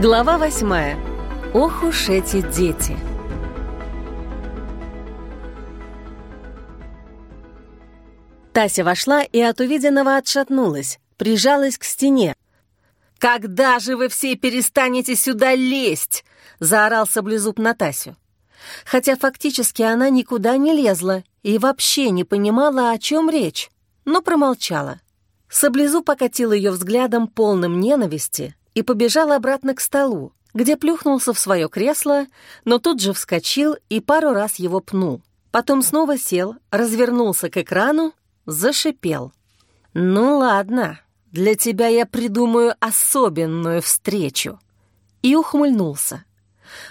Глава восьмая. Ох уж эти дети. Тася вошла и от увиденного отшатнулась, прижалась к стене. «Когда же вы все перестанете сюда лезть?» — заорал саблезуб на Тасю. Хотя фактически она никуда не лезла и вообще не понимала, о чем речь, но промолчала. Саблезуб покатил ее взглядом полным ненависти и побежал обратно к столу, где плюхнулся в свое кресло, но тут же вскочил и пару раз его пнул. Потом снова сел, развернулся к экрану, зашипел. «Ну ладно, для тебя я придумаю особенную встречу». И ухмыльнулся.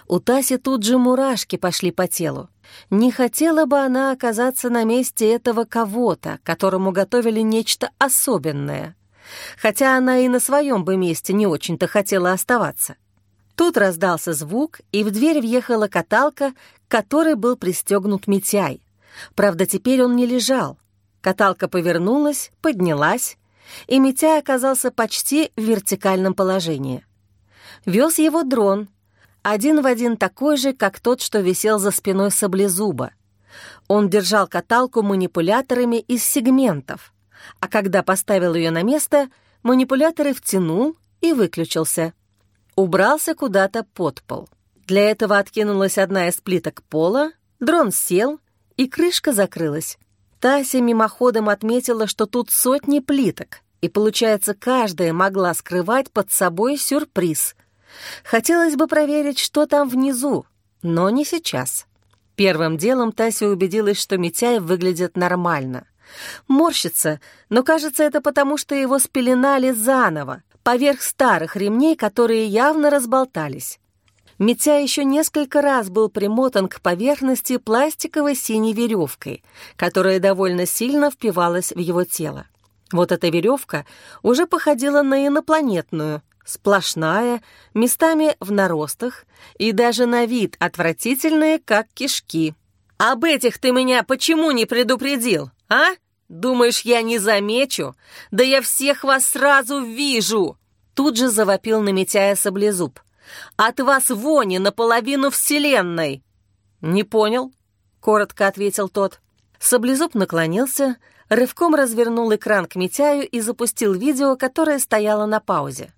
У Таси тут же мурашки пошли по телу. Не хотела бы она оказаться на месте этого кого-то, которому готовили нечто особенное. Хотя она и на своем бы месте не очень-то хотела оставаться. Тут раздался звук, и в дверь въехала каталка, которой был пристегнут Митяй. Правда, теперь он не лежал. Каталка повернулась, поднялась, и Митяй оказался почти в вертикальном положении. Вез его дрон, один в один такой же, как тот, что висел за спиной саблезуба. Он держал каталку манипуляторами из сегментов, а когда поставил ее на место, манипуляторы втянул и выключился. Убрался куда-то под пол. Для этого откинулась одна из плиток пола, дрон сел, и крышка закрылась. Тася мимоходом отметила, что тут сотни плиток, и, получается, каждая могла скрывать под собой сюрприз. Хотелось бы проверить, что там внизу, но не сейчас. Первым делом Тася убедилась, что Митяй выглядит нормально. Морщится, но кажется, это потому, что его спеленали заново, поверх старых ремней, которые явно разболтались. Митя еще несколько раз был примотан к поверхности пластиковой синей веревкой, которая довольно сильно впивалась в его тело. Вот эта веревка уже походила на инопланетную, сплошная, местами в наростах и даже на вид отвратительная, как кишки. «Об этих ты меня почему не предупредил, а? Думаешь, я не замечу? Да я всех вас сразу вижу!» Тут же завопил на Митяя саблезуб. От вас вони наполовину вселенной!» «Не понял», — коротко ответил тот. Саблезуб наклонился, рывком развернул экран к Митяю и запустил видео, которое стояло на паузе.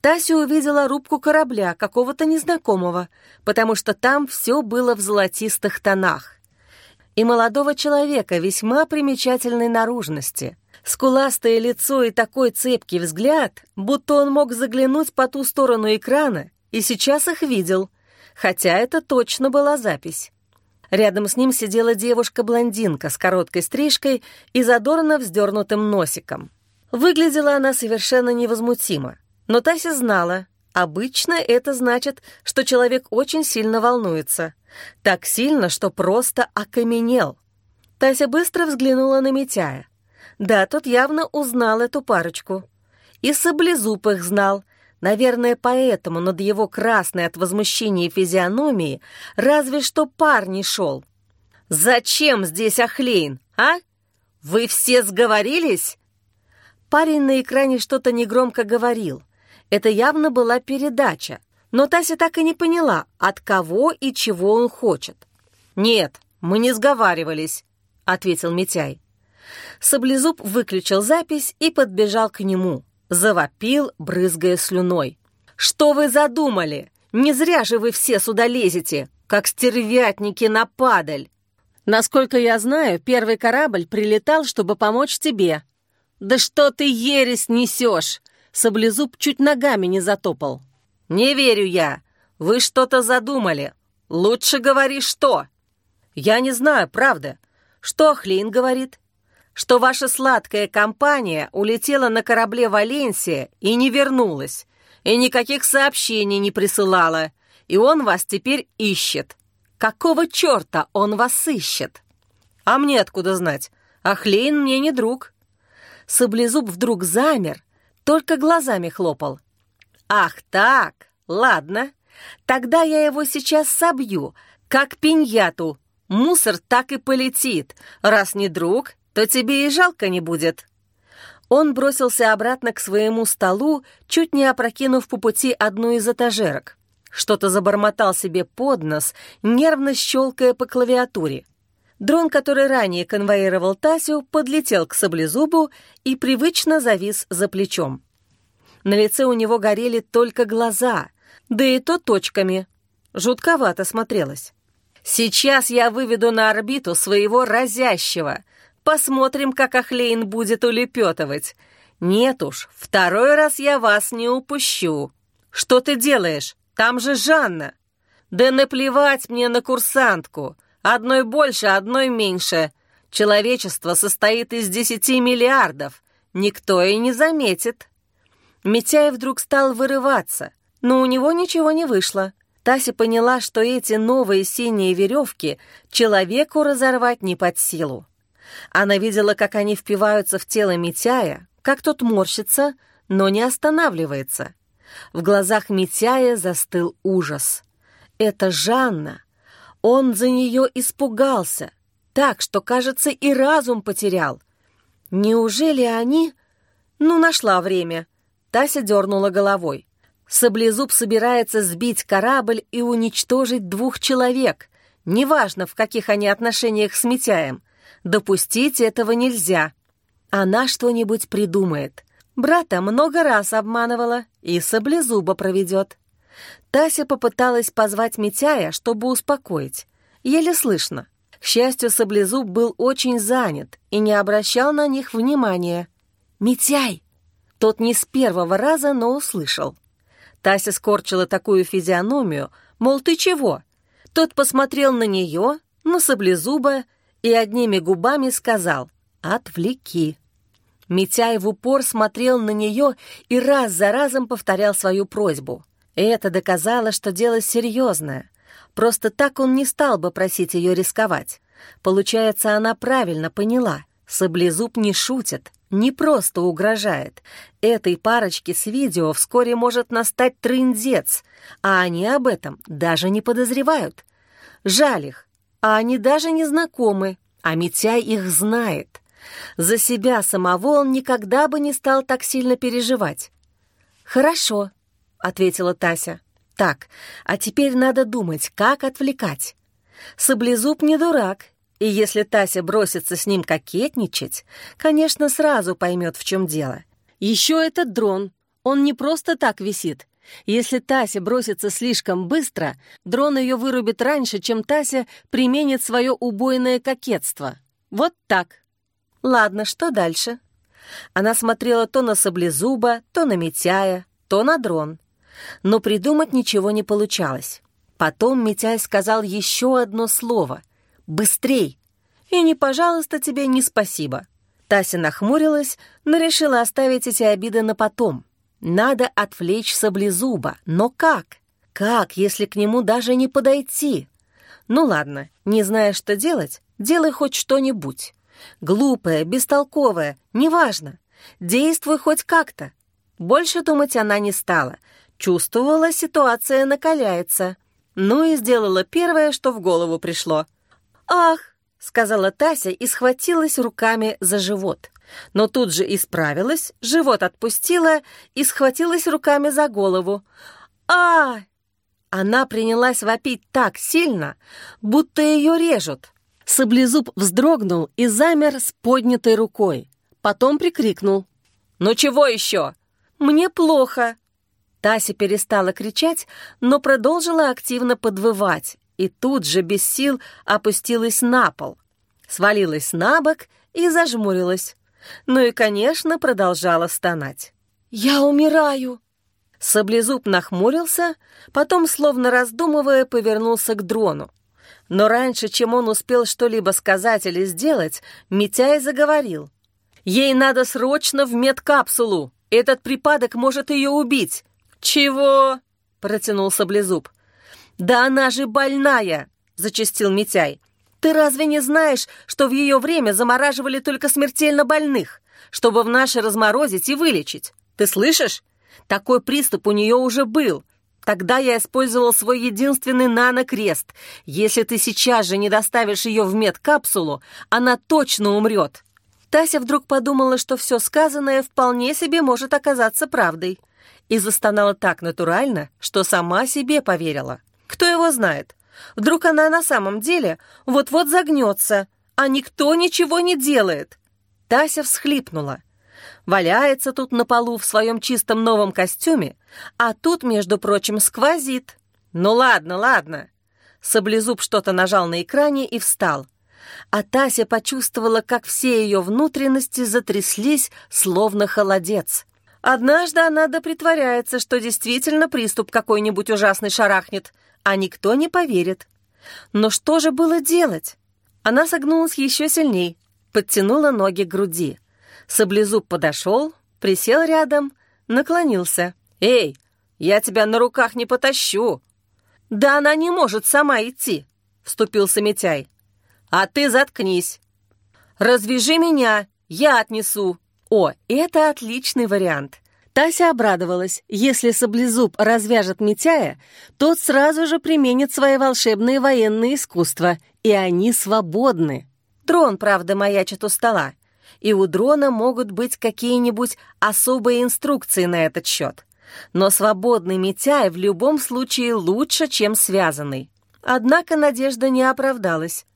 Тася увидела рубку корабля, какого-то незнакомого, потому что там все было в золотистых тонах. И молодого человека весьма примечательной наружности. Скуластое лицо и такой цепкий взгляд, будто он мог заглянуть по ту сторону экрана и сейчас их видел, хотя это точно была запись. Рядом с ним сидела девушка-блондинка с короткой стрижкой и задорно вздернутым носиком. Выглядела она совершенно невозмутимо, но Тася знала, обычно это значит, что человек очень сильно волнуется. Так сильно, что просто окаменел. Тася быстро взглянула на Митяя. Да, тот явно узнал эту парочку. И Саблезуб их знал, Наверное, поэтому над его красной от возмущения физиономией разве что пар не шел. «Зачем здесь Ахлейн, а? Вы все сговорились?» Парень на экране что-то негромко говорил. Это явно была передача, но Тася так и не поняла, от кого и чего он хочет. «Нет, мы не сговаривались», — ответил Митяй. Саблезуб выключил запись и подбежал к нему завопил, брызгая слюной. «Что вы задумали? Не зря же вы все сюда лезете, как стервятники на падаль!» «Насколько я знаю, первый корабль прилетал, чтобы помочь тебе». «Да что ты ересь несешь?» Саблезуб чуть ногами не затопал. «Не верю я. Вы что-то задумали. Лучше говори, что». «Я не знаю, правда. Что Ахлин говорит?» что ваша сладкая компания улетела на корабле «Валенсия» и не вернулась, и никаких сообщений не присылала, и он вас теперь ищет. Какого черта он вас ищет? А мне откуда знать? Ахлейн мне не друг. Саблезуб вдруг замер, только глазами хлопал. Ах так, ладно, тогда я его сейчас собью, как пиньяту. Мусор так и полетит, раз не друг, то тебе и жалко не будет». Он бросился обратно к своему столу, чуть не опрокинув по пути одну из этажерок. Что-то забормотал себе под нос, нервно щелкая по клавиатуре. Дрон, который ранее конвоировал Тасю, подлетел к саблезубу и привычно завис за плечом. На лице у него горели только глаза, да и то точками. Жутковато смотрелось. «Сейчас я выведу на орбиту своего разящего. Посмотрим, как Ахлейн будет улепетывать. Нет уж, второй раз я вас не упущу. Что ты делаешь? Там же Жанна!» «Да наплевать мне на курсантку!» Одной больше, одной меньше. Человечество состоит из десяти миллиардов. Никто и не заметит. Митяй вдруг стал вырываться, но у него ничего не вышло. Тася поняла, что эти новые синие веревки человеку разорвать не под силу. Она видела, как они впиваются в тело Митяя, как тот морщится, но не останавливается. В глазах Митяя застыл ужас. Это Жанна, он за нее испугался, так, что, кажется, и разум потерял. Неужели они... Ну, нашла время. Тася дернула головой. Саблезуб собирается сбить корабль и уничтожить двух человек. Неважно, в каких они отношениях с Митяем. Допустить этого нельзя. Она что-нибудь придумает. Брата много раз обманывала и саблезуба проведет. Тася попыталась позвать Митяя, чтобы успокоить. Еле слышно. К счастью, Саблезуб был очень занят и не обращал на них внимания. «Митяй!» Тот не с первого раза, но услышал. Тася скорчила такую физиономию, мол, ты чего? Тот посмотрел на нее, на Саблезуба и одними губами сказал «Отвлеки». Митяй в упор смотрел на нее и раз за разом повторял свою просьбу — это доказало, что дело серьезное. Просто так он не стал бы просить ее рисковать. Получается, она правильно поняла. Саблезуб не шутит, не просто угрожает. Этой парочке с видео вскоре может настать трындец, а они об этом даже не подозревают. Жаль их, а они даже не знакомы, а Митяй их знает. За себя самого он никогда бы не стал так сильно переживать. «Хорошо», ответила Тася. «Так, а теперь надо думать, как отвлекать. Саблезуб не дурак, и если Тася бросится с ним кокетничать, конечно, сразу поймет, в чем дело. Еще этот дрон, он не просто так висит. Если Тася бросится слишком быстро, дрон ее вырубит раньше, чем Тася применит свое убойное кокетство. Вот так. Ладно, что дальше?» Она смотрела то на Саблезуба, то на Митяя, то на дрон но придумать ничего не получалось. Потом Митяй сказал еще одно слово «Быстрей!» И не «пожалуйста» тебе, не «спасибо». Тася нахмурилась, но решила оставить эти обиды на потом. Надо отвлечь саблезуба, но как? Как, если к нему даже не подойти? Ну ладно, не зная, что делать, делай хоть что-нибудь. Глупое, бестолковое, неважно. Действуй хоть как-то. Больше думать она не стала — Чувствовала, ситуация накаляется. Ну и сделала первое, что в голову пришло. «Ах!» — сказала Тася и схватилась руками за живот. Но тут же исправилась, живот отпустила и схватилась руками за голову. а Она принялась вопить так сильно, будто ее режут. Саблезуб вздрогнул и замер с поднятой рукой. Потом прикрикнул. «Ну чего еще?» «Мне плохо», Тася перестала кричать, но продолжила активно подвывать и тут же без сил опустилась на пол, свалилась на бок и зажмурилась. Ну и, конечно, продолжала стонать. «Я умираю!» Саблезуб нахмурился, потом, словно раздумывая, повернулся к дрону. Но раньше, чем он успел что-либо сказать или сделать, Митяй заговорил. «Ей надо срочно в медкапсулу! Этот припадок может ее убить! «Чего?» — протянул Саблезуб. «Да она же больная!» — зачастил Митяй. «Ты разве не знаешь, что в ее время замораживали только смертельно больных, чтобы в наше разморозить и вылечить? Ты слышишь? Такой приступ у нее уже был. Тогда я использовал свой единственный нанокрест. Если ты сейчас же не доставишь ее в медкапсулу, она точно умрет». Тася вдруг подумала, что все сказанное вполне себе может оказаться правдой. И застонала так натурально, что сама себе поверила. Кто его знает? Вдруг она на самом деле вот-вот загнется, а никто ничего не делает. Тася всхлипнула. Валяется тут на полу в своем чистом новом костюме, а тут, между прочим, сквозит. Ну ладно, ладно. Саблезуб что-то нажал на экране и встал. А Тася почувствовала, как все ее внутренности затряслись, словно холодец. Однажды она допритворяется, что действительно приступ какой-нибудь ужасный шарахнет, а никто не поверит. Но что же было делать? Она согнулась еще сильней, подтянула ноги к груди. Саблезуб подошел, присел рядом, наклонился. «Эй, я тебя на руках не потащу!» «Да она не может сама идти!» — вступился Митяй. «А ты заткнись!» «Развяжи меня, я отнесу!» О, это отличный вариант. Тася обрадовалась. Если Саблезуб развяжет Митяя, тот сразу же применит свои волшебные военные искусства, и они свободны. Дрон, правда, маячит у стола. И у дрона могут быть какие-нибудь особые инструкции на этот счет. Но свободный Митяй в любом случае лучше, чем связанный. Однако надежда не оправдалась.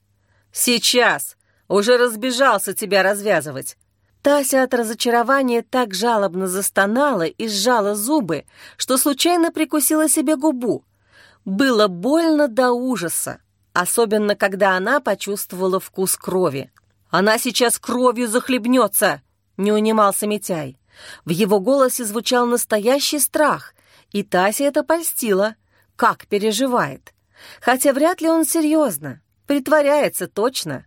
«Сейчас! Уже разбежался тебя развязывать!» Тася от разочарования так жалобно застонала и сжала зубы, что случайно прикусила себе губу. Было больно до ужаса, особенно когда она почувствовала вкус крови. «Она сейчас кровью захлебнется!» — не унимался Митяй. В его голосе звучал настоящий страх, и Тася это польстила. Как переживает. Хотя вряд ли он серьезно. Притворяется точно.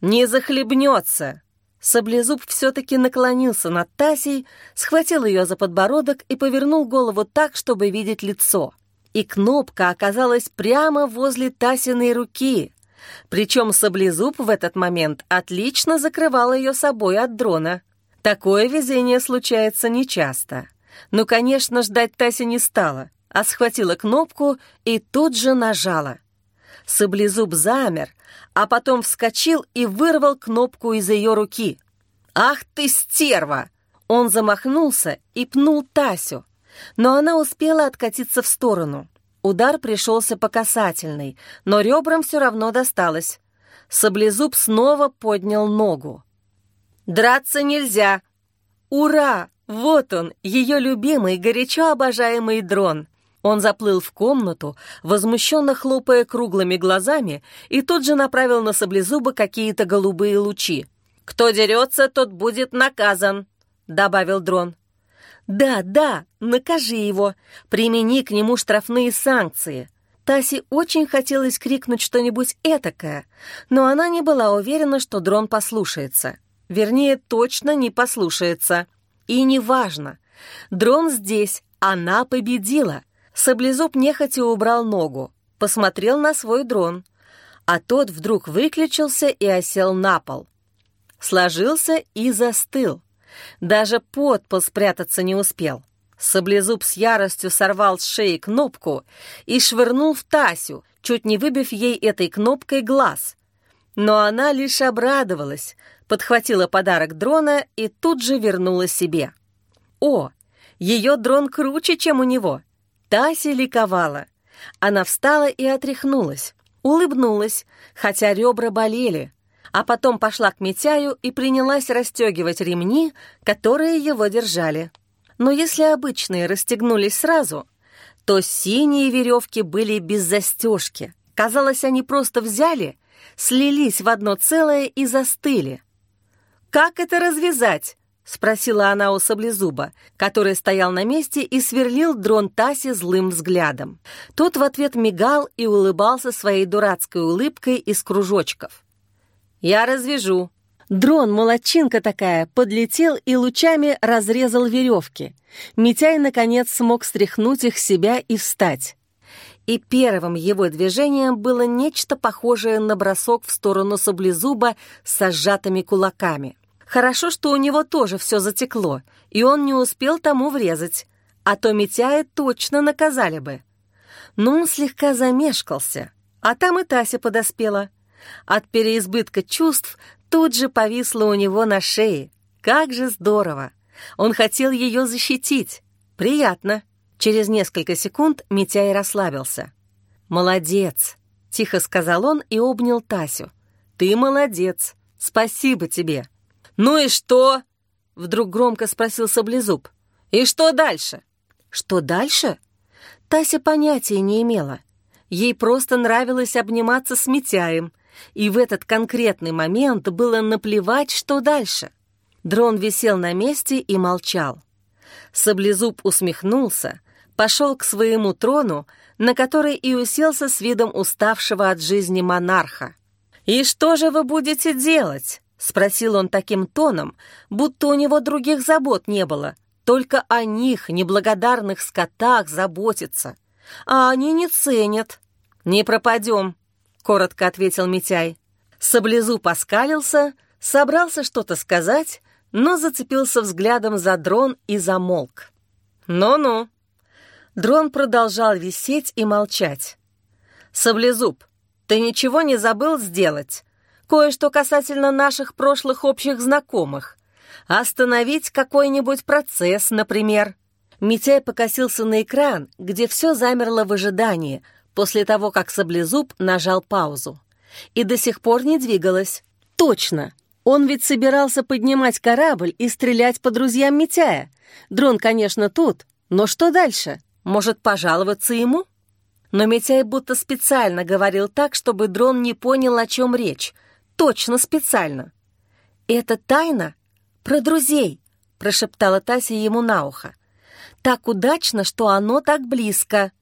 «Не захлебнется!» Саблезуб все-таки наклонился над Тасей, схватил ее за подбородок и повернул голову так, чтобы видеть лицо. И кнопка оказалась прямо возле Тасиной руки. Причем Саблезуб в этот момент отлично закрывал ее собой от дрона. Такое везение случается нечасто. Ну, конечно, ждать Тася не стала, а схватила кнопку и тут же нажала. Саблезуб замер, а потом вскочил и вырвал кнопку из ее руки. «Ах ты, стерва!» Он замахнулся и пнул Тасю, но она успела откатиться в сторону. Удар пришелся по касательной, но ребрам все равно досталось. Саблезуб снова поднял ногу. «Драться нельзя!» «Ура! Вот он, ее любимый, горячо обожаемый дрон!» Он заплыл в комнату, возмущенно хлопая круглыми глазами, и тут же направил на саблезуба какие-то голубые лучи. «Кто дерется, тот будет наказан», — добавил дрон. «Да, да, накажи его, примени к нему штрафные санкции». Тасе очень хотелось крикнуть что-нибудь этакое, но она не была уверена, что дрон послушается. Вернее, точно не послушается. И неважно. Дрон здесь, она победила — Саблезуб нехотя убрал ногу, посмотрел на свой дрон, а тот вдруг выключился и осел на пол. Сложился и застыл. Даже подпол спрятаться не успел. Саблезуб с яростью сорвал с шеи кнопку и швырнул в Тасю, чуть не выбив ей этой кнопкой глаз. Но она лишь обрадовалась, подхватила подарок дрона и тут же вернула себе. О, ее дрон круче, чем у него — Тася ликовала. Она встала и отряхнулась, улыбнулась, хотя ребра болели, а потом пошла к Митяю и принялась расстегивать ремни, которые его держали. Но если обычные расстегнулись сразу, то синие веревки были без застежки. Казалось, они просто взяли, слились в одно целое и застыли. «Как это развязать?» — спросила она у саблезуба, который стоял на месте и сверлил дрон Таси злым взглядом. Тот в ответ мигал и улыбался своей дурацкой улыбкой из кружочков. «Я развяжу». Дрон, молодчинка такая, подлетел и лучами разрезал веревки. Митяй, наконец, смог стряхнуть их себя и встать. И первым его движением было нечто похожее на бросок в сторону саблезуба с сжатыми кулаками — Хорошо, что у него тоже все затекло, и он не успел тому врезать, а то Митяя точно наказали бы. Но он слегка замешкался, а там и Тася подоспела. От переизбытка чувств тут же повисла у него на шее. Как же здорово! Он хотел ее защитить. Приятно. Через несколько секунд Митяй расслабился. «Молодец!» — тихо сказал он и обнял Тасю. «Ты молодец! Спасибо тебе!» «Ну и что?» — вдруг громко спросил Саблезуб. «И что дальше?» «Что дальше?» Тася понятия не имела. Ей просто нравилось обниматься с Митяем, и в этот конкретный момент было наплевать, что дальше. Дрон висел на месте и молчал. Саблезуб усмехнулся, пошел к своему трону, на который и уселся с видом уставшего от жизни монарха. «И что же вы будете делать?» — спросил он таким тоном, будто у него других забот не было, только о них, неблагодарных скотах, заботиться. А они не ценят. «Не пропадем», — коротко ответил Митяй. Саблезуб поскалился, собрался что-то сказать, но зацепился взглядом за дрон и замолк. «Ну-ну». Дрон продолжал висеть и молчать. «Саблезуб, ты ничего не забыл сделать? Кое-что касательно наших прошлых общих знакомых. Остановить какой-нибудь процесс, например». Митяй покосился на экран, где все замерло в ожидании, после того, как Саблезуб нажал паузу. И до сих пор не двигалось. Точно, он ведь собирался поднимать корабль и стрелять по друзьям Митяя. Дрон, конечно, тут, но что дальше? Может, пожаловаться ему? Но Митяй будто специально говорил так, чтобы дрон не понял, о чем речь. Точно специально. «Это тайна? Про друзей», — прошептала Тася ему на ухо. «Так удачно, что оно так близко».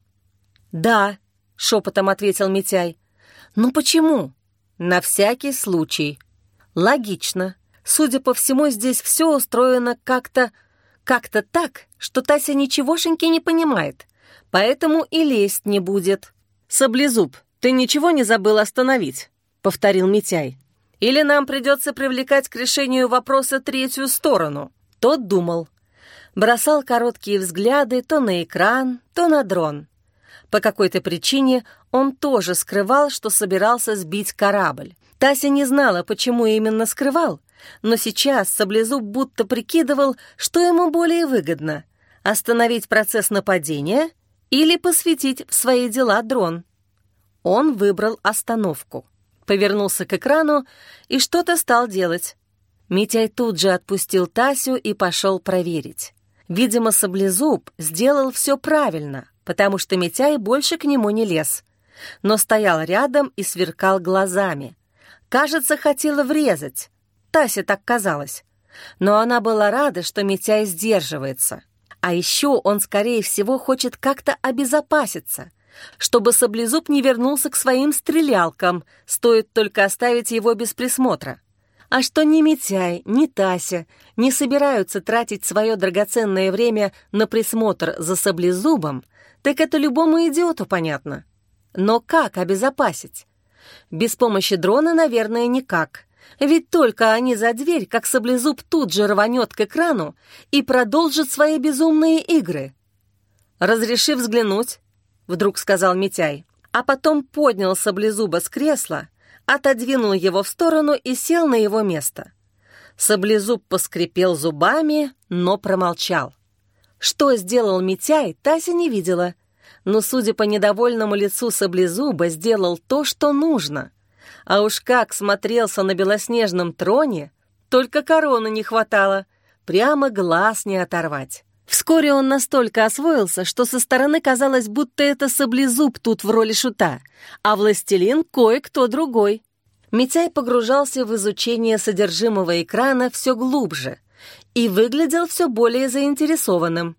«Да», — шепотом ответил Митяй. «Ну почему?» «На всякий случай», Логично. Судя по всему, здесь все устроено как-то... как-то так, что Тася ничегошеньки не понимает, поэтому и лезть не будет. «Саблезуб, ты ничего не забыл остановить?» — повторил Митяй. «Или нам придется привлекать к решению вопроса третью сторону?» Тот думал. Бросал короткие взгляды то на экран, то на дрон. По какой-то причине он тоже скрывал, что собирался сбить корабль. Тася не знала, почему именно скрывал, но сейчас Саблезуб будто прикидывал, что ему более выгодно — остановить процесс нападения или посвятить в свои дела дрон. Он выбрал остановку, повернулся к экрану и что-то стал делать. Митяй тут же отпустил Тасю и пошел проверить. Видимо, Саблезуб сделал все правильно, потому что Митяй больше к нему не лез, но стоял рядом и сверкал глазами — Кажется, хотела врезать. Тасе так казалось. Но она была рада, что Митяй сдерживается. А еще он, скорее всего, хочет как-то обезопаситься, чтобы Саблезуб не вернулся к своим стрелялкам, стоит только оставить его без присмотра. А что ни Митяй, ни Тася не собираются тратить свое драгоценное время на присмотр за Саблезубом, так это любому идиоту понятно. Но как обезопасить? Без помощи дрона, наверное, никак. Ведь только они за дверь, как саблезуб тут же рванет к экрану и продолжит свои безумные игры. «Разреши взглянуть», — вдруг сказал Митяй, а потом поднял саблезуба с кресла, отодвинул его в сторону и сел на его место. Саблезуб поскрипел зубами, но промолчал. Что сделал Митяй, Тася не видела — но, судя по недовольному лицу саблезуба, сделал то, что нужно. А уж как смотрелся на белоснежном троне, только короны не хватало, прямо глаз не оторвать. Вскоре он настолько освоился, что со стороны казалось, будто это саблезуб тут в роли шута, а властелин кое-кто другой. Митяй погружался в изучение содержимого экрана все глубже и выглядел все более заинтересованным.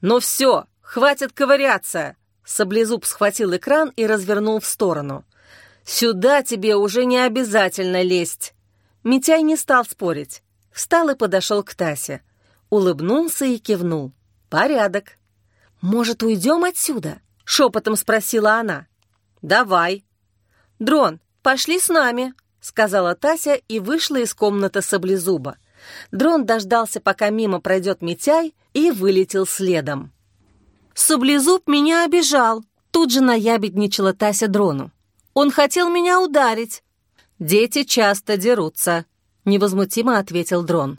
«Ну все, «Хватит ковыряться!» Саблезуб схватил экран и развернул в сторону. «Сюда тебе уже не обязательно лезть!» Митяй не стал спорить. Встал и подошел к Тасе. Улыбнулся и кивнул. «Порядок». «Может, уйдем отсюда?» — шепотом спросила она. «Давай». «Дрон, пошли с нами», — сказала Тася и вышла из комнаты саблезуба. Дрон дождался, пока мимо пройдет Митяй, и вылетел следом. Саблезуб меня обижал. Тут же наябедничала Тася дрону. Он хотел меня ударить. «Дети часто дерутся», — невозмутимо ответил дрон.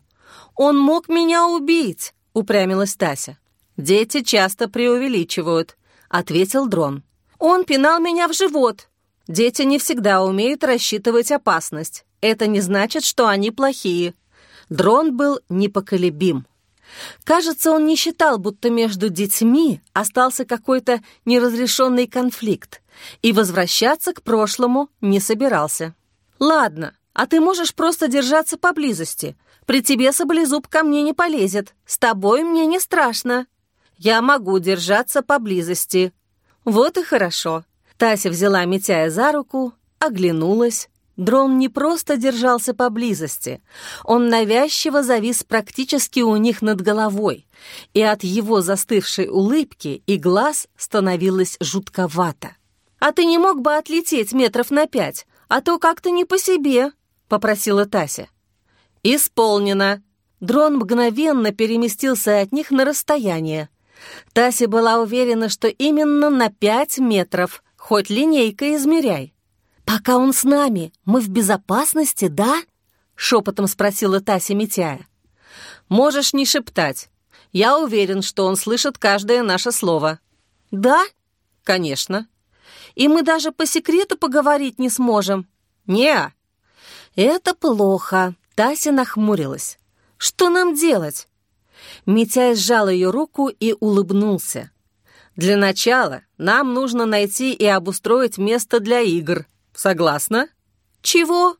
«Он мог меня убить», — упрямилась Тася. «Дети часто преувеличивают», — ответил дрон. «Он пинал меня в живот». «Дети не всегда умеют рассчитывать опасность. Это не значит, что они плохие». Дрон был непоколебим. Кажется, он не считал, будто между детьми остался какой-то неразрешенный конфликт, и возвращаться к прошлому не собирался. «Ладно, а ты можешь просто держаться поблизости. При тебе саблезуб ко мне не полезет. С тобой мне не страшно. Я могу держаться поблизости». Вот и хорошо. Тася взяла Митяя за руку, оглянулась, Дрон не просто держался поблизости, он навязчиво завис практически у них над головой, и от его застывшей улыбки и глаз становилось жутковато. «А ты не мог бы отлететь метров на пять, а то как-то не по себе», — попросила Тася. «Исполнено». Дрон мгновенно переместился от них на расстояние. Тася была уверена, что именно на пять метров, хоть линейкой измеряй. «Пока он с нами, мы в безопасности, да?» — шепотом спросила Тася Митяя. «Можешь не шептать. Я уверен, что он слышит каждое наше слово». «Да?» «Конечно». «И мы даже по секрету поговорить не сможем?» «Не». «Это плохо», — Тася нахмурилась. «Что нам делать?» Митяй сжал ее руку и улыбнулся. «Для начала нам нужно найти и обустроить место для игр», Согласна?» «Чего?»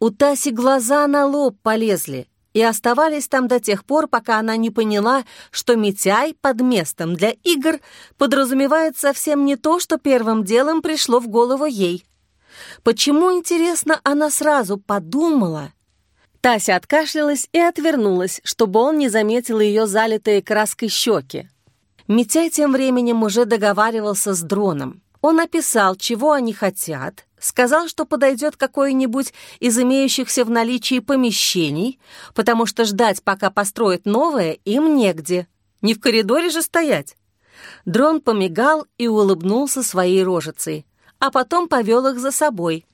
У Таси глаза на лоб полезли и оставались там до тех пор, пока она не поняла, что Митяй под местом для игр подразумевает совсем не то, что первым делом пришло в голову ей. Почему, интересно, она сразу подумала? Тася откашлялась и отвернулась, чтобы он не заметил ее залитые краской щеки. Митяй тем временем уже договаривался с дроном. Он описал, чего они хотят, сказал, что подойдет какое-нибудь из имеющихся в наличии помещений, потому что ждать, пока построят новое, им негде. Не в коридоре же стоять. Дрон помигал и улыбнулся своей рожицей, а потом повел их за собой.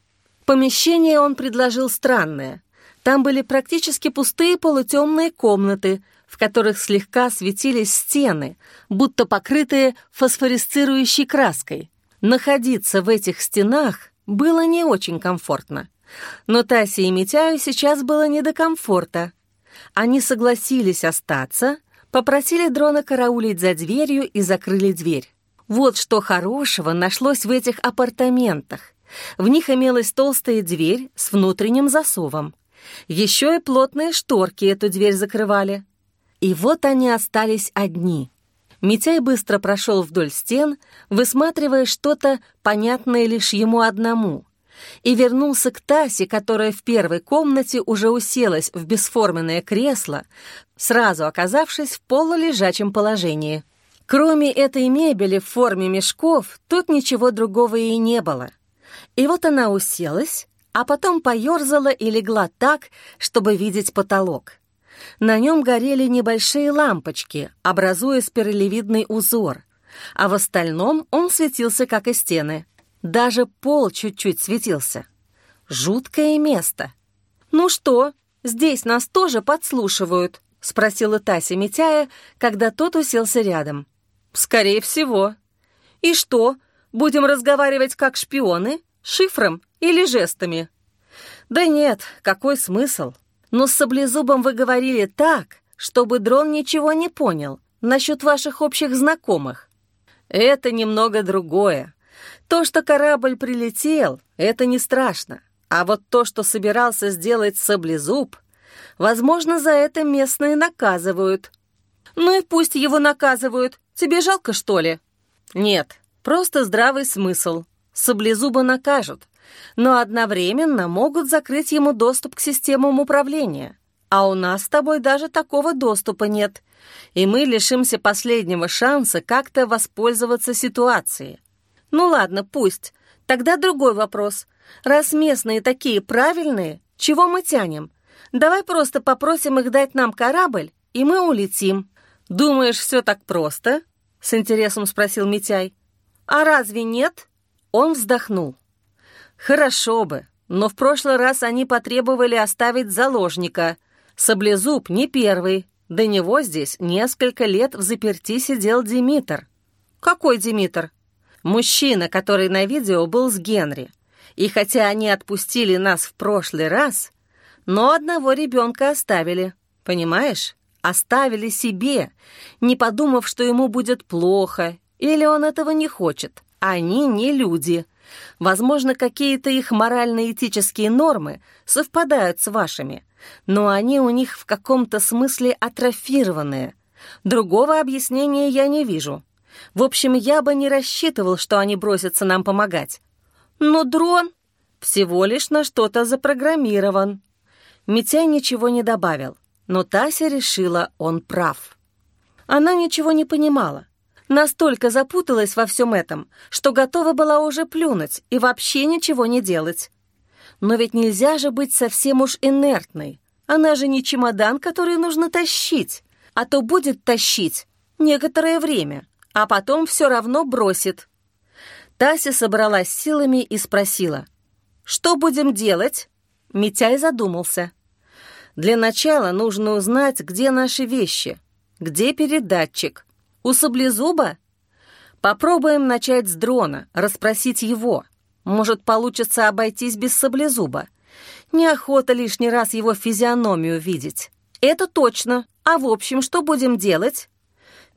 Помещение он предложил странное. Там были практически пустые полутемные комнаты, в которых слегка светились стены, будто покрытые фосфорисцирующей краской. Находиться в этих стенах было не очень комфортно. Но Тасе и Митяю сейчас было не до комфорта. Они согласились остаться, попросили дрона караулить за дверью и закрыли дверь. Вот что хорошего нашлось в этих апартаментах. В них имелась толстая дверь с внутренним засовом. Еще и плотные шторки эту дверь закрывали. И вот они остались одни — Митяй быстро прошел вдоль стен, высматривая что-то, понятное лишь ему одному, и вернулся к Тасе, которая в первой комнате уже уселась в бесформенное кресло, сразу оказавшись в полулежачем положении. Кроме этой мебели в форме мешков, тут ничего другого и не было. И вот она уселась, а потом поерзала и легла так, чтобы видеть потолок. На нем горели небольшие лампочки, образуя спиралевидный узор, а в остальном он светился, как и стены. Даже пол чуть-чуть светился. Жуткое место. «Ну что, здесь нас тоже подслушивают?» — спросила Тася Митяя, когда тот уселся рядом. «Скорее всего». «И что, будем разговаривать как шпионы? Шифром или жестами?» «Да нет, какой смысл?» Но с Саблезубом вы говорили так, чтобы дрон ничего не понял насчет ваших общих знакомых. Это немного другое. То, что корабль прилетел, это не страшно. А вот то, что собирался сделать Саблезуб, возможно, за это местные наказывают. Ну и пусть его наказывают. Тебе жалко, что ли? Нет, просто здравый смысл. Саблезуба накажут но одновременно могут закрыть ему доступ к системам управления. А у нас с тобой даже такого доступа нет, и мы лишимся последнего шанса как-то воспользоваться ситуацией. Ну ладно, пусть. Тогда другой вопрос. Раз местные такие правильные, чего мы тянем? Давай просто попросим их дать нам корабль, и мы улетим. Думаешь, все так просто? С интересом спросил Митяй. А разве нет? Он вздохнул. Хорошо бы, Но в прошлый раз они потребовали оставить заложника. Саблезуб не первый. До него здесь несколько лет в заперти сидел Димитр. Какой Димитр? Мужчина, который на видео был с Генри. И хотя они отпустили нас в прошлый раз, но одного ребенка оставили. Понимаешь? Оставили себе, не подумав, что ему будет плохо, или он этого не хочет. Они не люди. Возможно, какие-то их морально-этические нормы совпадают с вашими, но они у них в каком-то смысле атрофированные. Другого объяснения я не вижу. В общем, я бы не рассчитывал, что они бросятся нам помогать. Но дрон всего лишь на что-то запрограммирован. Митяй ничего не добавил, но Тася решила, он прав. Она ничего не понимала. Настолько запуталась во всем этом, что готова была уже плюнуть и вообще ничего не делать. Но ведь нельзя же быть совсем уж инертной. Она же не чемодан, который нужно тащить, а то будет тащить некоторое время, а потом все равно бросит. Тася собралась силами и спросила, «Что будем делать?» Митяй задумался. «Для начала нужно узнать, где наши вещи, где передатчик. У Саблезуба? Попробуем начать с дрона, расспросить его. Может, получится обойтись без Саблезуба. Неохота лишний раз его физиономию видеть. Это точно. А в общем, что будем делать?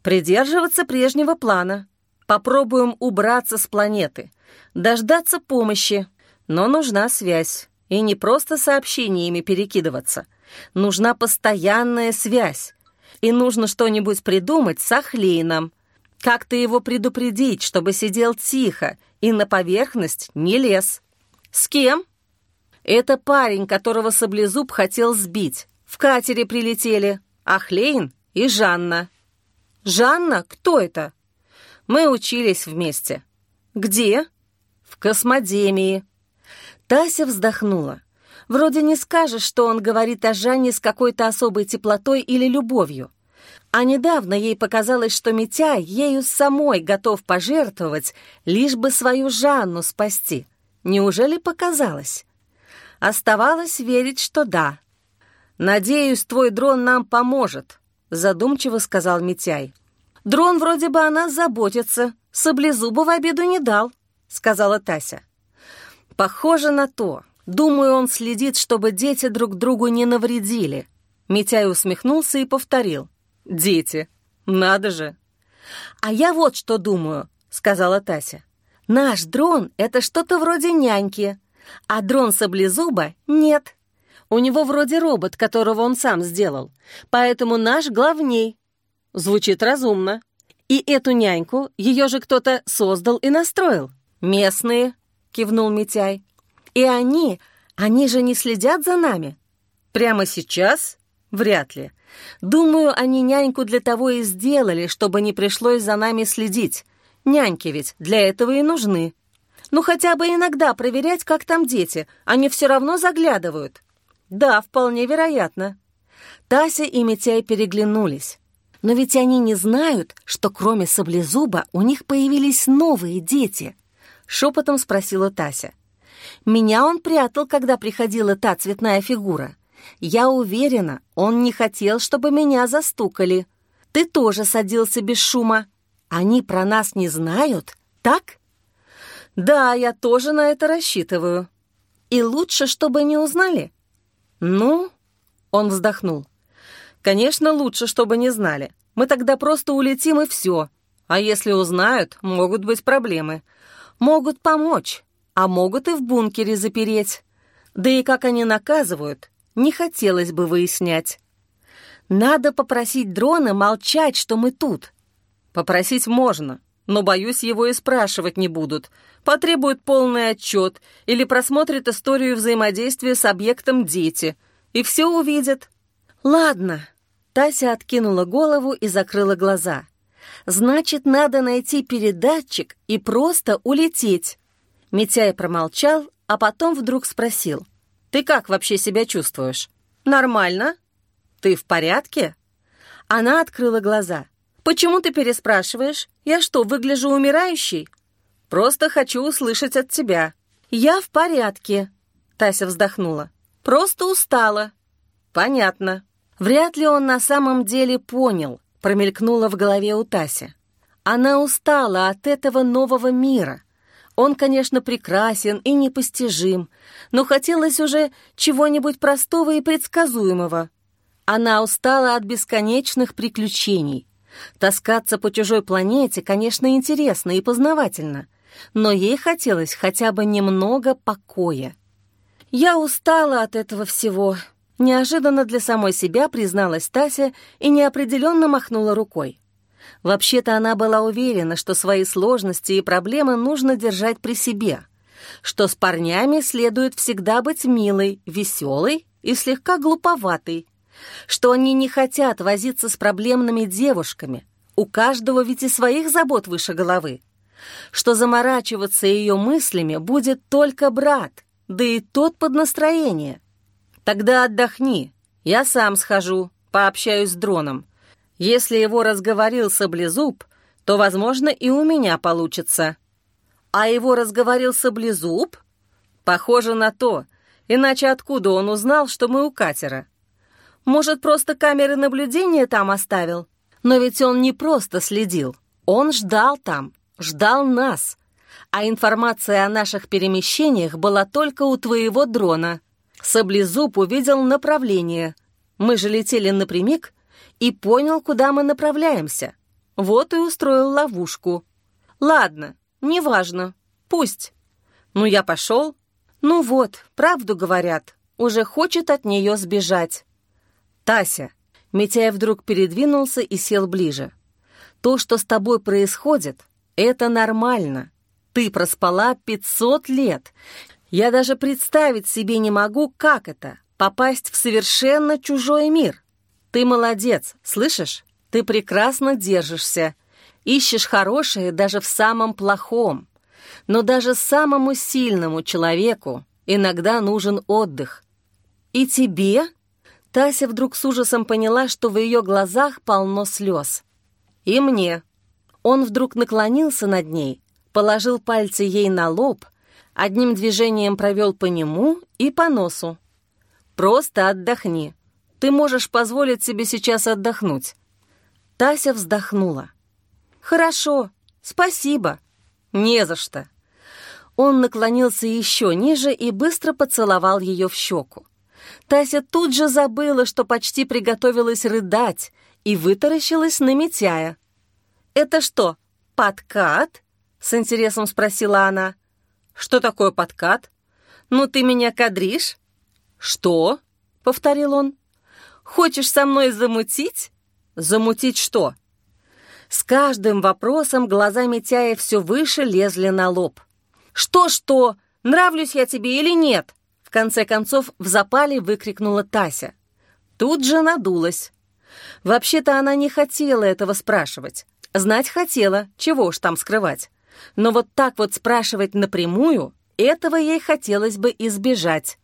Придерживаться прежнего плана. Попробуем убраться с планеты. Дождаться помощи. Но нужна связь. И не просто сообщениями перекидываться. Нужна постоянная связь. И нужно что-нибудь придумать с Ахлейном. Как-то его предупредить, чтобы сидел тихо и на поверхность не лез. С кем? Это парень, которого Саблезуб хотел сбить. В катере прилетели. Ахлейн и Жанна. Жанна? Кто это? Мы учились вместе. Где? В космодемии. Тася вздохнула. Вроде не скажешь, что он говорит о Жанне с какой-то особой теплотой или любовью. А недавно ей показалось, что Митяй ею самой готов пожертвовать, лишь бы свою Жанну спасти. Неужели показалось? Оставалось верить, что да. «Надеюсь, твой дрон нам поможет», — задумчиво сказал Митяй. «Дрон вроде бы о нас заботится, саблезубу в обиду не дал», — сказала Тася. «Похоже на то. Думаю, он следит, чтобы дети друг другу не навредили. Митяй усмехнулся и повторил. «Дети. Надо же!» «А я вот что думаю», — сказала Тася. «Наш дрон — это что-то вроде няньки, а дрон Саблезуба — нет. У него вроде робот, которого он сам сделал, поэтому наш главней». Звучит разумно. «И эту няньку, ее же кто-то создал и настроил». «Местные», — кивнул Митяй. И они, они же не следят за нами. Прямо сейчас? Вряд ли. Думаю, они няньку для того и сделали, чтобы не пришлось за нами следить. Няньки ведь для этого и нужны. Ну, хотя бы иногда проверять, как там дети. Они все равно заглядывают. Да, вполне вероятно. Тася и Митяй переглянулись. Но ведь они не знают, что кроме Саблезуба у них появились новые дети. Шепотом спросила Тася. Меня он прятал, когда приходила та цветная фигура. Я уверена, он не хотел, чтобы меня застукали. Ты тоже садился без шума. Они про нас не знают, так? Да, я тоже на это рассчитываю. И лучше, чтобы не узнали. Ну, он вздохнул. Конечно, лучше, чтобы не знали. Мы тогда просто улетим и все. А если узнают, могут быть проблемы. Могут помочь а могут и в бункере запереть. Да и как они наказывают, не хотелось бы выяснять. Надо попросить дрона молчать, что мы тут. Попросить можно, но, боюсь, его и спрашивать не будут. Потребуют полный отчет или просмотрят историю взаимодействия с объектом дети. И все увидят. Ладно. Тася откинула голову и закрыла глаза. Значит, надо найти передатчик и просто улететь. Митяй промолчал, а потом вдруг спросил. «Ты как вообще себя чувствуешь?» «Нормально. Ты в порядке?» Она открыла глаза. «Почему ты переспрашиваешь? Я что, выгляжу умирающей?» «Просто хочу услышать от тебя». «Я в порядке». Тася вздохнула. «Просто устала». «Понятно». Вряд ли он на самом деле понял, промелькнуло в голове у Таси. Она устала от этого нового мира. Он, конечно, прекрасен и непостижим, но хотелось уже чего-нибудь простого и предсказуемого. Она устала от бесконечных приключений. Таскаться по чужой планете, конечно, интересно и познавательно, но ей хотелось хотя бы немного покоя. «Я устала от этого всего», — неожиданно для самой себя призналась Тася и неопределенно махнула рукой. Вообще-то она была уверена, что свои сложности и проблемы нужно держать при себе, что с парнями следует всегда быть милой, веселой и слегка глуповатой, что они не хотят возиться с проблемными девушками. У каждого ведь и своих забот выше головы. Что заморачиваться ее мыслями будет только брат, да и тот под настроение. Тогда отдохни, я сам схожу, пообщаюсь с дроном. Если его разговорил Саблезуб, то, возможно, и у меня получится. А его разговорил Саблезуб? Похоже на то, иначе откуда он узнал, что мы у катера? Может, просто камеры наблюдения там оставил? Но ведь он не просто следил. Он ждал там, ждал нас. А информация о наших перемещениях была только у твоего дрона. Саблезуб увидел направление. Мы же летели напрямик и понял, куда мы направляемся. Вот и устроил ловушку. Ладно, неважно, пусть. Ну, я пошел. Ну вот, правду говорят, уже хочет от нее сбежать. «Тася!» Митяй вдруг передвинулся и сел ближе. «То, что с тобой происходит, это нормально. Ты проспала 500 лет. Я даже представить себе не могу, как это — попасть в совершенно чужой мир. Ты молодец, слышишь? Ты прекрасно держишься. Ищешь хорошее даже в самом плохом. Но даже самому сильному человеку иногда нужен отдых. И тебе Тася вдруг с ужасом поняла, что в ее глазах полно слез. «И мне». Он вдруг наклонился над ней, положил пальцы ей на лоб, одним движением провел по нему и по носу. «Просто отдохни. Ты можешь позволить себе сейчас отдохнуть». Тася вздохнула. «Хорошо, спасибо». «Не за что». Он наклонился еще ниже и быстро поцеловал ее в щеку. Тася тут же забыла, что почти приготовилась рыдать, и вытаращилась на Митяя. «Это что, подкат?» — с интересом спросила она. «Что такое подкат? Ну ты меня кадришь?» «Что?» — повторил он. «Хочешь со мной замутить?» «Замутить что?» С каждым вопросом глаза Митяя все выше лезли на лоб. «Что-что? Нравлюсь я тебе или нет?» В конце концов, в запале выкрикнула Тася. Тут же надулась. Вообще-то она не хотела этого спрашивать. Знать хотела, чего уж там скрывать. Но вот так вот спрашивать напрямую, этого ей хотелось бы избежать.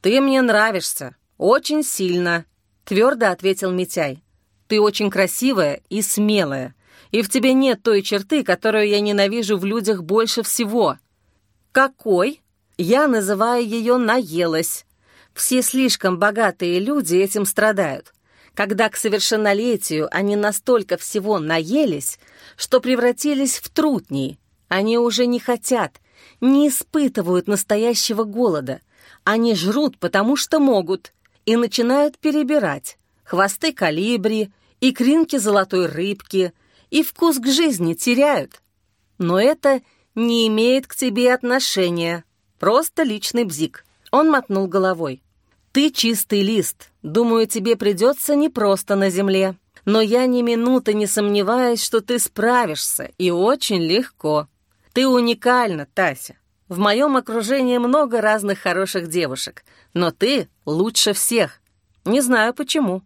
«Ты мне нравишься, очень сильно», — твердо ответил Митяй. «Ты очень красивая и смелая, и в тебе нет той черты, которую я ненавижу в людях больше всего». «Какой?» Я называю ее «наелась». Все слишком богатые люди этим страдают. Когда к совершеннолетию они настолько всего наелись, что превратились в трутни, они уже не хотят, не испытывают настоящего голода. Они жрут, потому что могут, и начинают перебирать. Хвосты калибри, икринки золотой рыбки, и вкус к жизни теряют. Но это не имеет к тебе отношения. Просто личный бзик. Он мотнул головой. Ты чистый лист. Думаю, тебе придется непросто на земле. Но я ни минуты не сомневаюсь, что ты справишься, и очень легко. Ты уникальна, Тася. В моем окружении много разных хороших девушек, но ты лучше всех. Не знаю почему.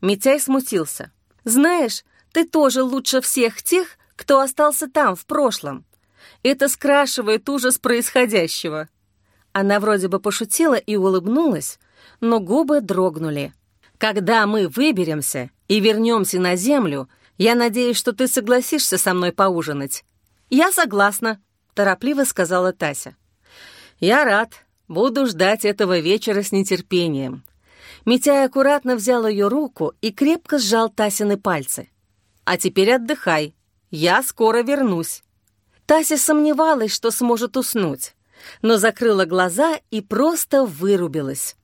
Митяй смутился. Знаешь, ты тоже лучше всех тех, кто остался там, в прошлом. Это скрашивает ужас происходящего». Она вроде бы пошутила и улыбнулась, но губы дрогнули. «Когда мы выберемся и вернемся на Землю, я надеюсь, что ты согласишься со мной поужинать». «Я согласна», — торопливо сказала Тася. «Я рад. Буду ждать этого вечера с нетерпением». Митяй аккуратно взял ее руку и крепко сжал Тасины пальцы. «А теперь отдыхай. Я скоро вернусь». Тася сомневалась, что сможет уснуть, но закрыла глаза и просто вырубилась.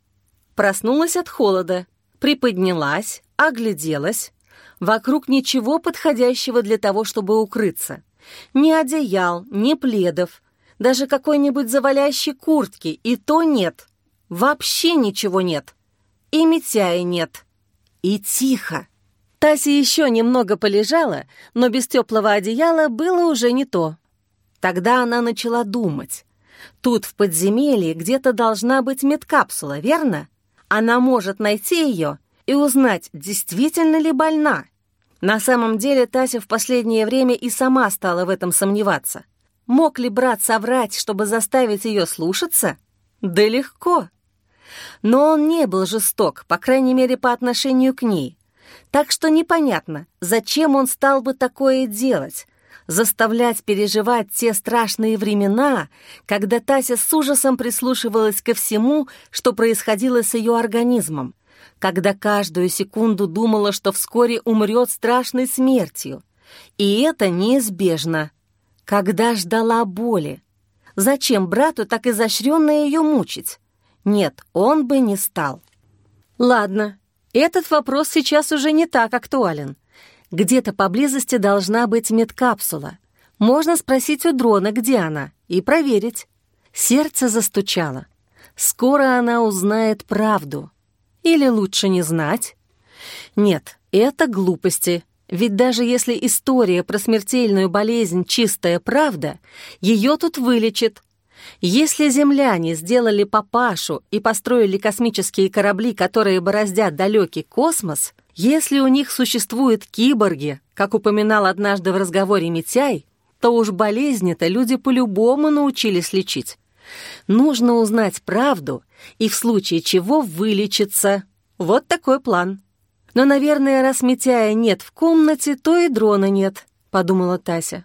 Проснулась от холода, приподнялась, огляделась. Вокруг ничего подходящего для того, чтобы укрыться. Ни одеял, ни пледов, даже какой-нибудь завалящей куртки, и то нет. Вообще ничего нет. И Митяя нет. И тихо. Тася еще немного полежала, но без теплого одеяла было уже не то. Тогда она начала думать. Тут в подземелье где-то должна быть медкапсула, верно? Она может найти ее и узнать, действительно ли больна. На самом деле Тася в последнее время и сама стала в этом сомневаться. Мог ли брат соврать, чтобы заставить ее слушаться? Да легко. Но он не был жесток, по крайней мере, по отношению к ней. Так что непонятно, зачем он стал бы такое делать, заставлять переживать те страшные времена, когда Тася с ужасом прислушивалась ко всему, что происходило с ее организмом, когда каждую секунду думала, что вскоре умрет страшной смертью. И это неизбежно. Когда ждала боли. Зачем брату так изощренно ее мучить? Нет, он бы не стал. Ладно, этот вопрос сейчас уже не так актуален. Где-то поблизости должна быть медкапсула. Можно спросить у дрона, где она, и проверить. Сердце застучало. Скоро она узнает правду. Или лучше не знать? Нет, это глупости. Ведь даже если история про смертельную болезнь чистая правда, ее тут вылечит. Если земляне сделали папашу и построили космические корабли, которые бороздят далекий космос, если у них существуют киборги, как упоминал однажды в разговоре Митяй, то уж болезни-то люди по-любому научились лечить. Нужно узнать правду и в случае чего вылечиться. Вот такой план. Но, наверное, раз Митяя нет в комнате, то и дрона нет, подумала Тася.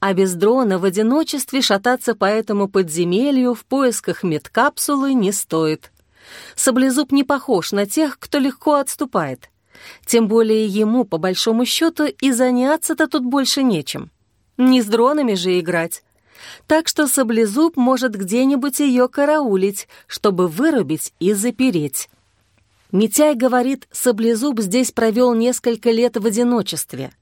А без дрона в одиночестве шататься по этому подземелью в поисках медкапсулы не стоит. Саблезуб не похож на тех, кто легко отступает. Тем более ему, по большому счету, и заняться-то тут больше нечем. Не с дронами же играть. Так что Саблезуб может где-нибудь ее караулить, чтобы вырубить и запереть. Митяй говорит, Саблезуб здесь провел несколько лет в одиночестве.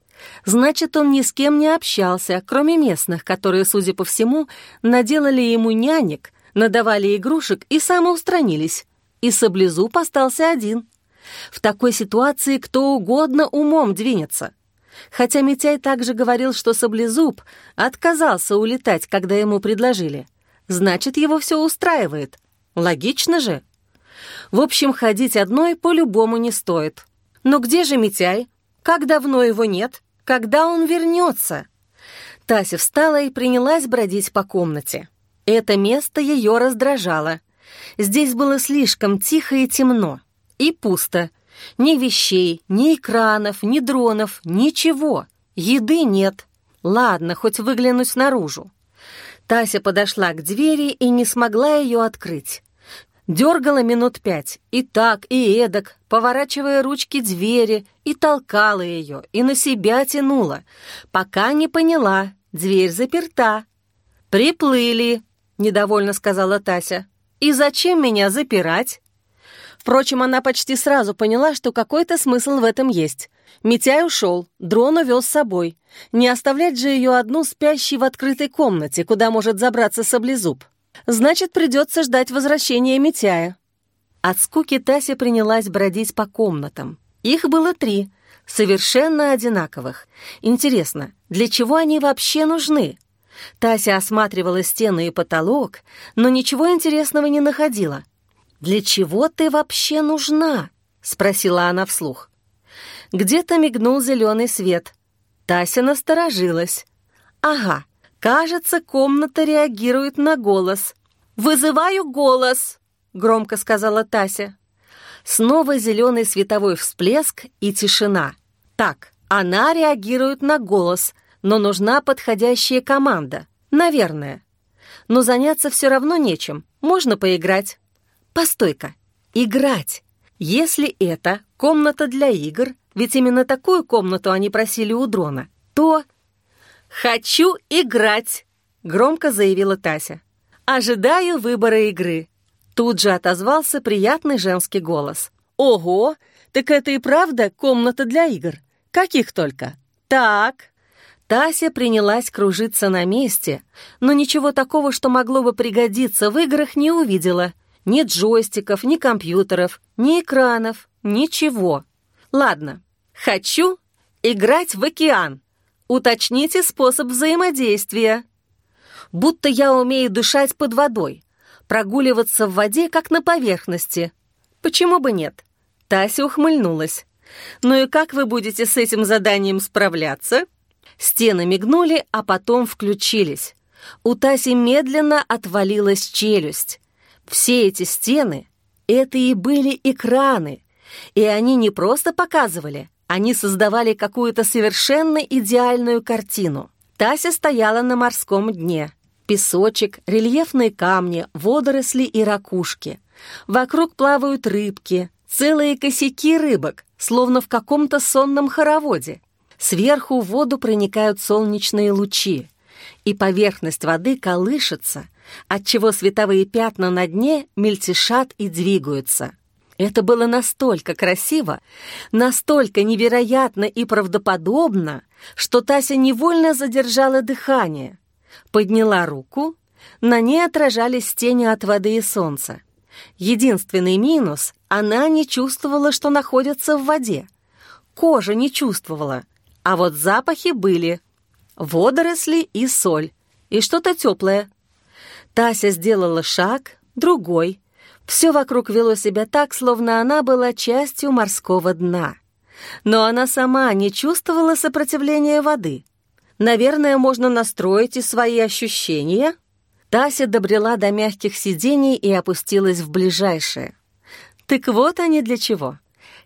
Значит, он ни с кем не общался, кроме местных, которые, судя по всему, наделали ему нянек, надавали игрушек и самоустранились. И Саблезуб остался один. В такой ситуации кто угодно умом двинется. Хотя Митяй также говорил, что Саблезуб отказался улетать, когда ему предложили. Значит, его все устраивает. Логично же. В общем, ходить одной по-любому не стоит. Но где же Митяй? Как давно его нет? Когда он вернется? Тася встала и принялась бродить по комнате. Это место ее раздражало. Здесь было слишком тихо и темно. И пусто. Ни вещей, ни экранов, ни дронов, ничего. Еды нет. Ладно, хоть выглянуть наружу. Тася подошла к двери и не смогла ее открыть. Дергала минут пять, и так, и эдак, поворачивая ручки двери, и толкала ее, и на себя тянула, пока не поняла, дверь заперта. «Приплыли», — недовольно сказала Тася. «И зачем меня запирать?» Впрочем, она почти сразу поняла, что какой-то смысл в этом есть. Митяй ушел, дрон увел с собой. Не оставлять же ее одну спящей в открытой комнате, куда может забраться саблезуб. Значит, придется ждать возвращения Митяя. От скуки Тася принялась бродить по комнатам. Их было три, совершенно одинаковых. Интересно, для чего они вообще нужны? Тася осматривала стены и потолок, но ничего интересного не находила. «Для чего ты вообще нужна?» — спросила она вслух. Где-то мигнул зеленый свет. Тася насторожилась. «Ага, кажется, комната реагирует на голос. Вызываю голос!» — громко сказала Тася. Снова зеленый световой всплеск и тишина. Так, она реагирует на голос, но нужна подходящая команда. Наверное. но заняться все равно нечем, можно поиграть. Постой-ка, играть. Если это комната для игр, ведь именно такую комнату они просили у дрона, то... «Хочу играть!» — громко заявила Тася. «Ожидаю выбора игры». Тут же отозвался приятный женский голос. «Ого! Так это и правда комната для игр? Каких только? Так...» Тася принялась кружиться на месте, но ничего такого, что могло бы пригодиться в играх, не увидела. Ни джойстиков, ни компьютеров, ни экранов, ничего. Ладно, хочу играть в океан. Уточните способ взаимодействия. Будто я умею дышать под водой, прогуливаться в воде, как на поверхности. Почему бы нет? Тася ухмыльнулась. «Ну и как вы будете с этим заданием справляться?» Стены мигнули, а потом включились. У Таси медленно отвалилась челюсть. Все эти стены — это и были экраны. И они не просто показывали, они создавали какую-то совершенно идеальную картину. Тася стояла на морском дне. Песочек, рельефные камни, водоросли и ракушки. Вокруг плавают рыбки, целые косяки рыбок, словно в каком-то сонном хороводе. Сверху в воду проникают солнечные лучи, и поверхность воды колышется, отчего световые пятна на дне мельтешат и двигаются. Это было настолько красиво, настолько невероятно и правдоподобно, что Тася невольно задержала дыхание. Подняла руку, на ней отражались тени от воды и солнца. Единственный минус — она не чувствовала, что находится в воде. Кожа не чувствовала, а вот запахи были. Водоросли и соль, и что-то теплое. Тася сделала шаг, другой. Все вокруг вело себя так, словно она была частью морского дна. Но она сама не чувствовала сопротивления воды. Наверное, можно настроить и свои ощущения. Тася добрела до мягких сидений и опустилась в ближайшее. Так вот они для чего.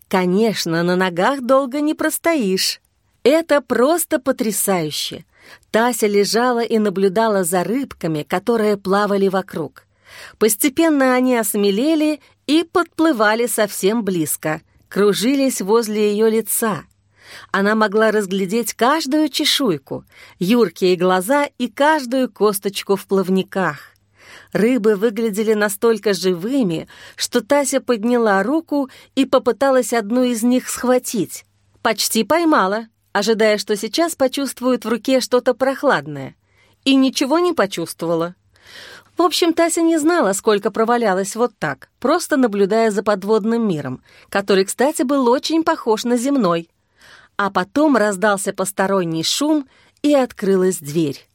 Конечно, на ногах долго не простоишь. Это просто потрясающе. Тася лежала и наблюдала за рыбками, которые плавали вокруг. Постепенно они осмелели и подплывали совсем близко, кружились возле ее лица. Она могла разглядеть каждую чешуйку, юркие глаза и каждую косточку в плавниках. Рыбы выглядели настолько живыми, что Тася подняла руку и попыталась одну из них схватить. Почти поймала ожидая, что сейчас почувствует в руке что-то прохладное. И ничего не почувствовала. В общем, Тася не знала, сколько провалялась вот так, просто наблюдая за подводным миром, который, кстати, был очень похож на земной. А потом раздался посторонний шум, и открылась дверь.